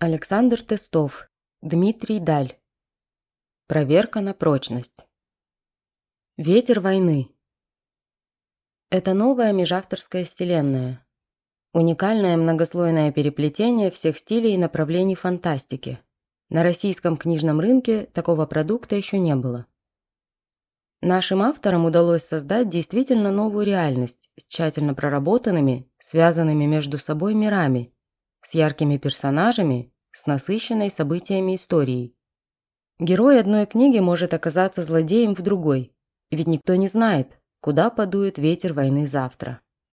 Александр Тестов, Дмитрий Даль. Проверка на прочность. Ветер войны. Это новая межавторская вселенная. Уникальное многослойное переплетение всех стилей и направлений фантастики. На российском книжном рынке такого продукта еще не было. Нашим авторам удалось создать действительно новую реальность с тщательно проработанными, связанными между собой мирами – с яркими персонажами, с насыщенной событиями историей. Герой одной книги может оказаться злодеем в другой, ведь никто не знает, куда подует ветер войны завтра.